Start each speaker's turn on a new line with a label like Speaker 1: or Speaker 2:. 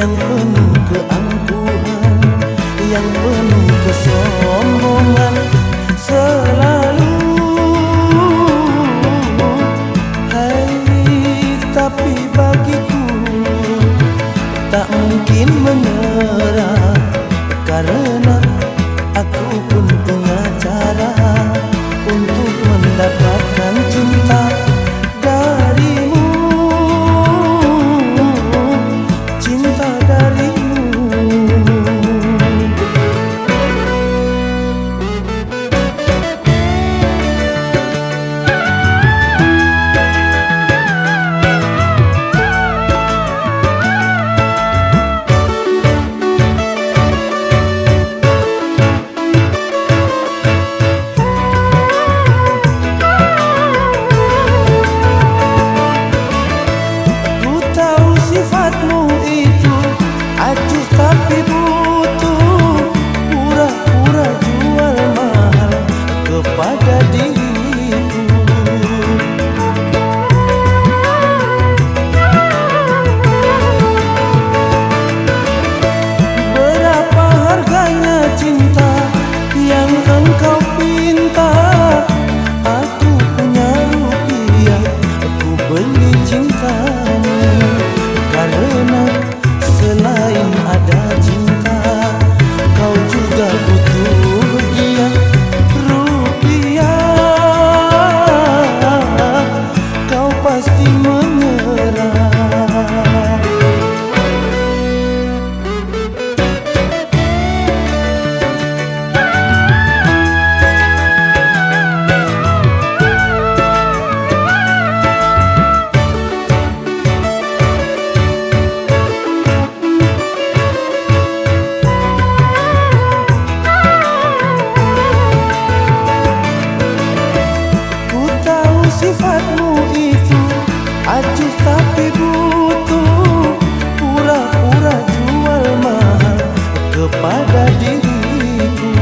Speaker 1: 能不能平凡 minggu